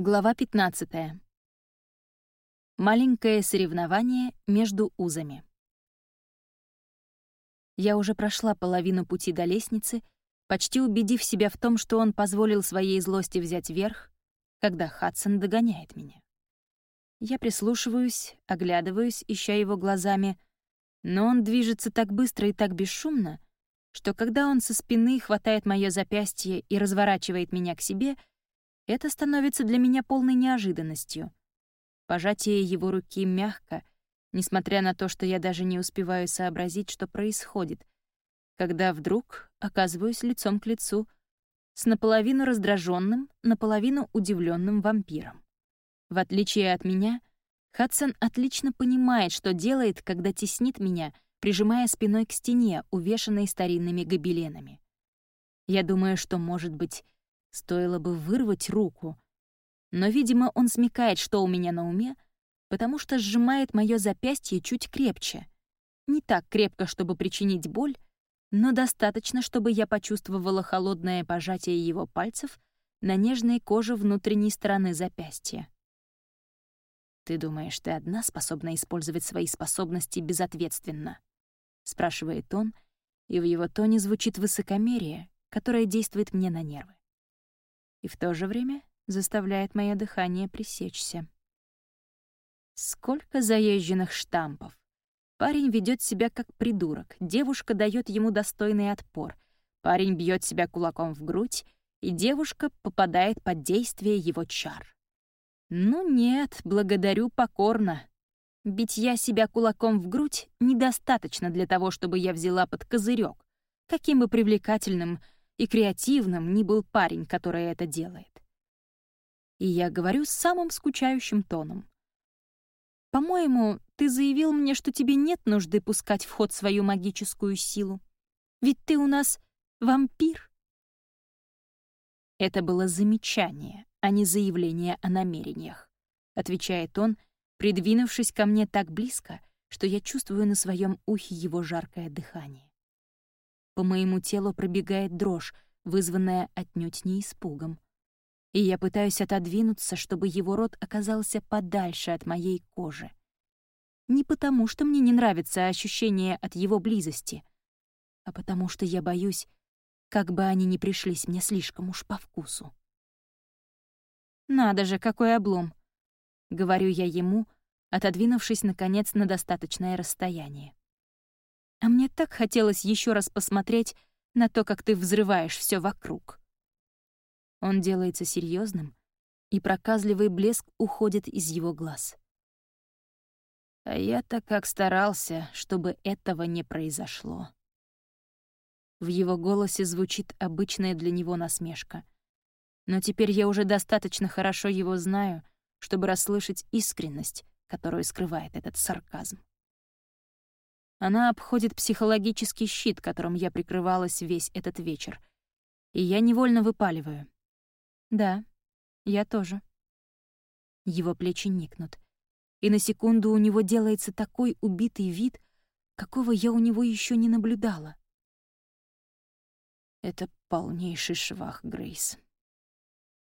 Глава 15. Маленькое соревнование между узами. Я уже прошла половину пути до лестницы, почти убедив себя в том, что он позволил своей злости взять верх, когда Хадсон догоняет меня. Я прислушиваюсь, оглядываюсь, ища его глазами, но он движется так быстро и так бесшумно, что когда он со спины хватает моё запястье и разворачивает меня к себе — это становится для меня полной неожиданностью. Пожатие его руки мягко, несмотря на то, что я даже не успеваю сообразить, что происходит, когда вдруг оказываюсь лицом к лицу с наполовину раздраженным, наполовину удивленным вампиром. В отличие от меня, Хадсон отлично понимает, что делает, когда теснит меня, прижимая спиной к стене, увешанной старинными гобеленами. Я думаю, что, может быть, Стоило бы вырвать руку. Но, видимо, он смекает, что у меня на уме, потому что сжимает моё запястье чуть крепче. Не так крепко, чтобы причинить боль, но достаточно, чтобы я почувствовала холодное пожатие его пальцев на нежной коже внутренней стороны запястья. «Ты думаешь, ты одна способна использовать свои способности безответственно?» — спрашивает он, и в его тоне звучит высокомерие, которое действует мне на нервы и в то же время заставляет мое дыхание пресечься. Сколько заезженных штампов. Парень ведет себя как придурок, девушка дает ему достойный отпор, парень бьет себя кулаком в грудь, и девушка попадает под действие его чар. Ну нет, благодарю покорно. Битья себя кулаком в грудь недостаточно для того, чтобы я взяла под козырек, каким бы привлекательным и креативным ни был парень, который это делает. И я говорю с самым скучающим тоном. «По-моему, ты заявил мне, что тебе нет нужды пускать в ход свою магическую силу. Ведь ты у нас вампир». Это было замечание, а не заявление о намерениях, отвечает он, придвинувшись ко мне так близко, что я чувствую на своем ухе его жаркое дыхание. По моему телу пробегает дрожь, вызванная отнюдь не испугом. И я пытаюсь отодвинуться, чтобы его рот оказался подальше от моей кожи. Не потому, что мне не нравится ощущение от его близости, а потому что я боюсь, как бы они ни пришлись мне слишком уж по вкусу. «Надо же, какой облом!» — говорю я ему, отодвинувшись, наконец, на достаточное расстояние. А мне так хотелось еще раз посмотреть на то, как ты взрываешь все вокруг. Он делается серьезным, и проказливый блеск уходит из его глаз. А я-то как старался, чтобы этого не произошло. В его голосе звучит обычная для него насмешка. Но теперь я уже достаточно хорошо его знаю, чтобы расслышать искренность, которую скрывает этот сарказм. Она обходит психологический щит, которым я прикрывалась весь этот вечер. И я невольно выпаливаю. Да, я тоже. Его плечи никнут. И на секунду у него делается такой убитый вид, какого я у него еще не наблюдала. Это полнейший швах, Грейс.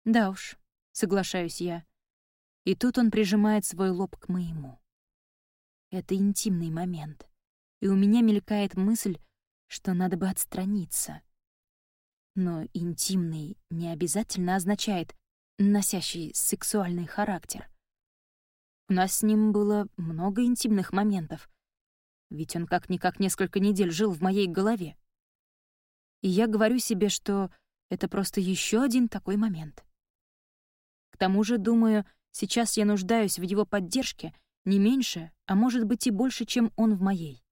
Да уж, соглашаюсь я. И тут он прижимает свой лоб к моему. Это интимный момент и у меня мелькает мысль, что надо бы отстраниться. Но интимный не обязательно означает носящий сексуальный характер. У нас с ним было много интимных моментов, ведь он как-никак несколько недель жил в моей голове. И я говорю себе, что это просто еще один такой момент. К тому же, думаю, сейчас я нуждаюсь в его поддержке не меньше, а может быть и больше, чем он в моей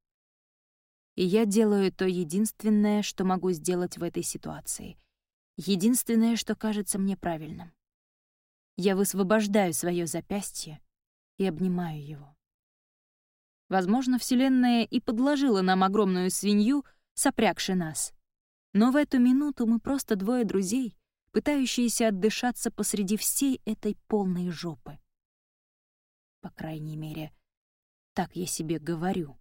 и я делаю то единственное, что могу сделать в этой ситуации. Единственное, что кажется мне правильным. Я высвобождаю свое запястье и обнимаю его. Возможно, Вселенная и подложила нам огромную свинью, сопрягши нас. Но в эту минуту мы просто двое друзей, пытающиеся отдышаться посреди всей этой полной жопы. По крайней мере, так я себе говорю.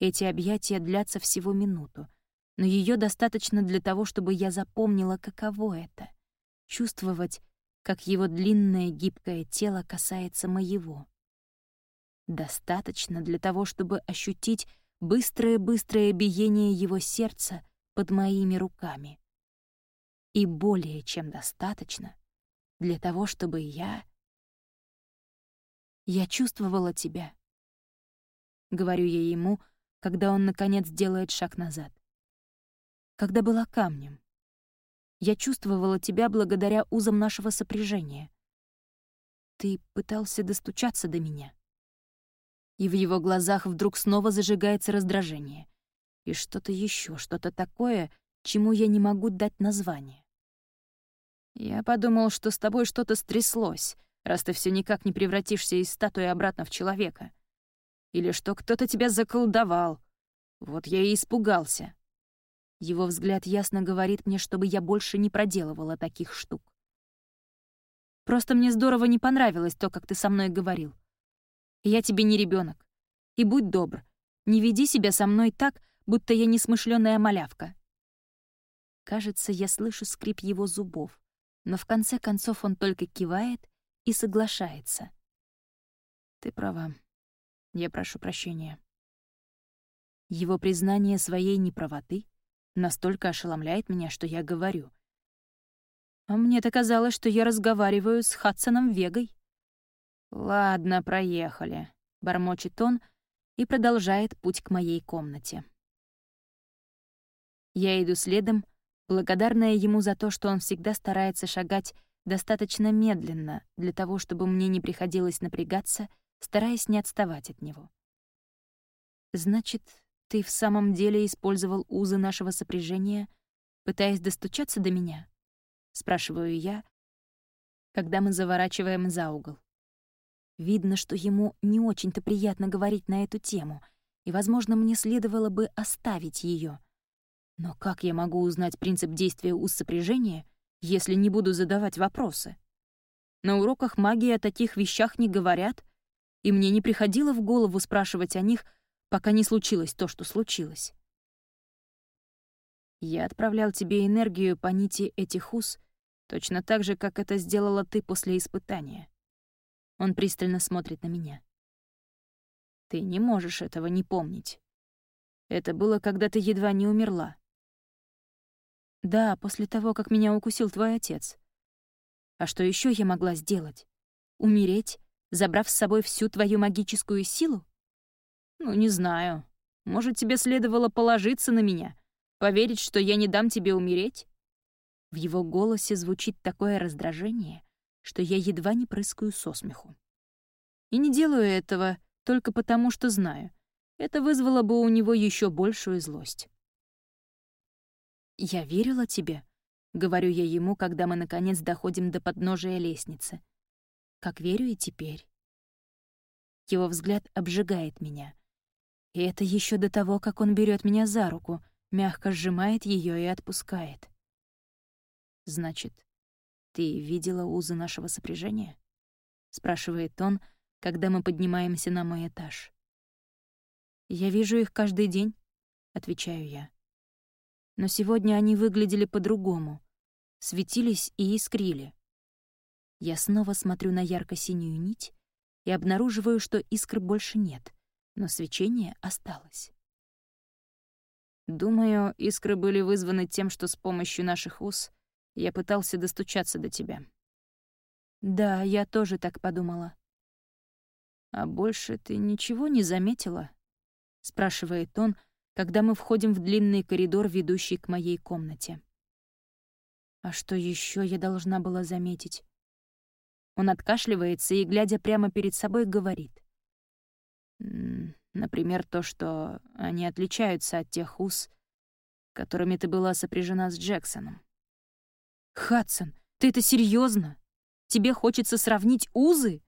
Эти объятия длятся всего минуту, но ее достаточно для того, чтобы я запомнила, каково это — чувствовать, как его длинное гибкое тело касается моего. Достаточно для того, чтобы ощутить быстрое-быстрое биение его сердца под моими руками. И более чем достаточно для того, чтобы я... Я чувствовала тебя. Говорю я ему, когда он, наконец, делает шаг назад. Когда была камнем. Я чувствовала тебя благодаря узам нашего сопряжения. Ты пытался достучаться до меня. И в его глазах вдруг снова зажигается раздражение. И что-то еще, что-то такое, чему я не могу дать название. Я подумал, что с тобой что-то стряслось, раз ты все никак не превратишься из статуи обратно в человека. Или что кто-то тебя заколдовал. Вот я и испугался. Его взгляд ясно говорит мне, чтобы я больше не проделывала таких штук. Просто мне здорово не понравилось то, как ты со мной говорил. Я тебе не ребенок. И будь добр, не веди себя со мной так, будто я несмышленая малявка. Кажется, я слышу скрип его зубов, но в конце концов он только кивает и соглашается. Ты права. Я прошу прощения. Его признание своей неправоты настолько ошеломляет меня, что я говорю. А мне-то казалось, что я разговариваю с Хадсоном Вегой. «Ладно, проехали», — бормочет он и продолжает путь к моей комнате. Я иду следом, благодарная ему за то, что он всегда старается шагать достаточно медленно для того, чтобы мне не приходилось напрягаться, стараясь не отставать от него. «Значит, ты в самом деле использовал узы нашего сопряжения, пытаясь достучаться до меня?» — спрашиваю я, когда мы заворачиваем за угол. Видно, что ему не очень-то приятно говорить на эту тему, и, возможно, мне следовало бы оставить ее. Но как я могу узнать принцип действия уз сопряжения, если не буду задавать вопросы? На уроках магии о таких вещах не говорят, и мне не приходило в голову спрашивать о них, пока не случилось то, что случилось. Я отправлял тебе энергию по нити этих уз, точно так же, как это сделала ты после испытания. Он пристально смотрит на меня. Ты не можешь этого не помнить. Это было, когда ты едва не умерла. Да, после того, как меня укусил твой отец. А что еще я могла сделать? Умереть, забрав с собой всю твою магическую силу? Ну, не знаю. Может, тебе следовало положиться на меня, поверить, что я не дам тебе умереть? В его голосе звучит такое раздражение, что я едва не прыскаю со смеху. И не делаю этого только потому, что знаю. Это вызвало бы у него еще большую злость. «Я верила тебе», — говорю я ему, когда мы, наконец, доходим до подножия лестницы. «Как верю и теперь». Его взгляд обжигает меня. И это еще до того, как он берет меня за руку, мягко сжимает ее и отпускает. «Значит, ты видела узы нашего сопряжения?» — спрашивает он, когда мы поднимаемся на мой этаж. «Я вижу их каждый день», — отвечаю я. Но сегодня они выглядели по-другому, светились и искрили. Я снова смотрю на ярко-синюю нить и обнаруживаю, что искр больше нет, но свечение осталось. Думаю, искры были вызваны тем, что с помощью наших уз я пытался достучаться до тебя. Да, я тоже так подумала. А больше ты ничего не заметила? спрашивает он, когда мы входим в длинный коридор, ведущий к моей комнате. А что еще я должна была заметить? Он откашливается и, глядя прямо перед собой, говорит. Например, то, что они отличаются от тех уз, которыми ты была сопряжена с Джексоном. «Хадсон, ты это серьезно? Тебе хочется сравнить узы?»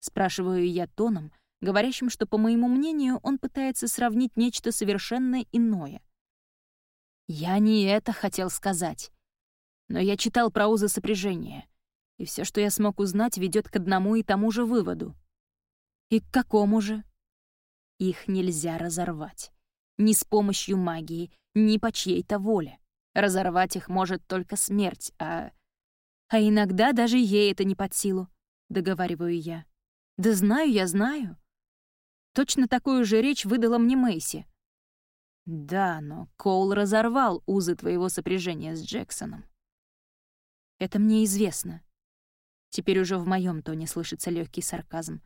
Спрашиваю я тоном, говорящим, что, по моему мнению, он пытается сравнить нечто совершенно иное. Я не это хотел сказать. Но я читал про узы сопряжения, и все, что я смог узнать, ведет к одному и тому же выводу. И к какому же? Их нельзя разорвать. Ни с помощью магии, ни по чьей-то воле. Разорвать их может только смерть, а... А иногда даже ей это не под силу, договариваю я. Да знаю я, знаю. Точно такую же речь выдала мне Мэйси. Да, но Коул разорвал узы твоего сопряжения с Джексоном. Это мне известно. Теперь уже в моем тоне слышится легкий сарказм.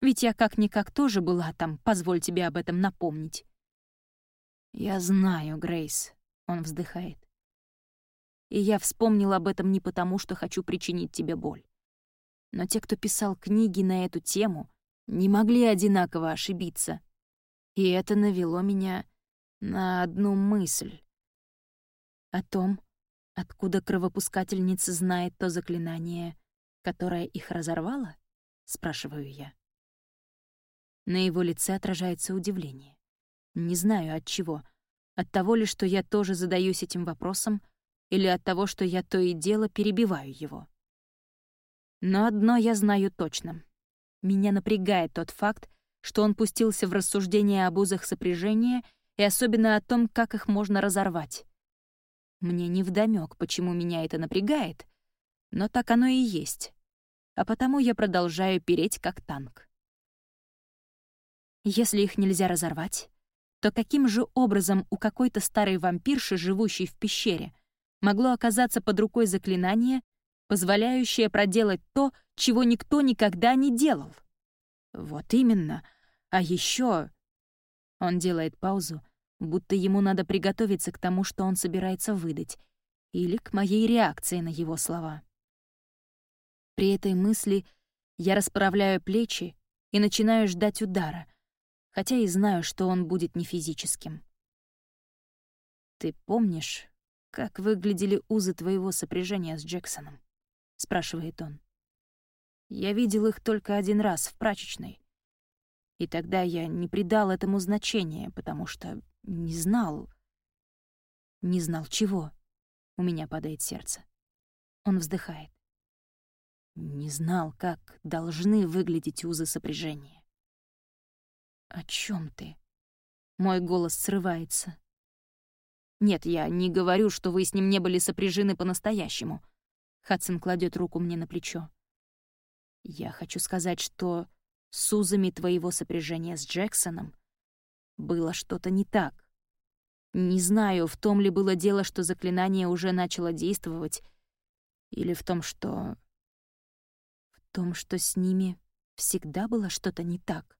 Ведь я как-никак тоже была там, позволь тебе об этом напомнить. «Я знаю, Грейс», — он вздыхает. «И я вспомнил об этом не потому, что хочу причинить тебе боль. Но те, кто писал книги на эту тему, не могли одинаково ошибиться. И это навело меня на одну мысль. О том, откуда кровопускательница знает то заклинание, которое их разорвало? Спрашиваю я. На его лице отражается удивление. Не знаю от чего. От того ли, что я тоже задаюсь этим вопросом, или от того, что я то и дело перебиваю его. Но одно я знаю точно. Меня напрягает тот факт, что он пустился в рассуждение об узах сопряжения и особенно о том, как их можно разорвать. Мне невдомёк, почему меня это напрягает, но так оно и есть. А потому я продолжаю переть как танк. Если их нельзя разорвать, то каким же образом у какой-то старой вампирши, живущей в пещере, могло оказаться под рукой заклинание, позволяющее проделать то, чего никто никогда не делал? Вот именно. А еще Он делает паузу, будто ему надо приготовиться к тому, что он собирается выдать, или к моей реакции на его слова. При этой мысли я расправляю плечи и начинаю ждать удара, хотя и знаю, что он будет не физическим. «Ты помнишь, как выглядели узы твоего сопряжения с Джексоном?» — спрашивает он. «Я видел их только один раз в прачечной. И тогда я не придал этому значения, потому что не знал... Не знал чего. У меня падает сердце. Он вздыхает. Не знал, как должны выглядеть узы сопряжения. «О чем ты?» Мой голос срывается. «Нет, я не говорю, что вы с ним не были сопряжены по-настоящему». Хадсон кладет руку мне на плечо. «Я хочу сказать, что с узами твоего сопряжения с Джексоном было что-то не так. Не знаю, в том ли было дело, что заклинание уже начало действовать, или в том, что... Том, что с ними всегда было что-то не так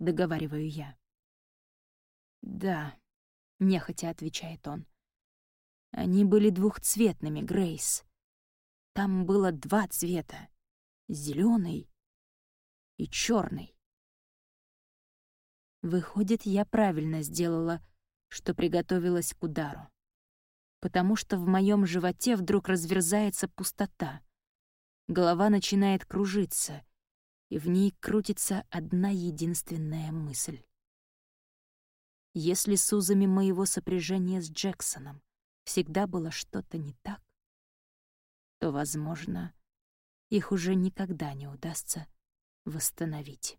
договариваю я. «Да», — нехотя отвечает он. «Они были двухцветными, Грейс. Там было два цвета — зеленый и черный. Выходит, я правильно сделала, что приготовилась к удару. Потому что в моем животе вдруг разверзается пустота. Голова начинает кружиться — и в ней крутится одна единственная мысль. Если с узами моего сопряжения с Джексоном всегда было что-то не так, то, возможно, их уже никогда не удастся восстановить.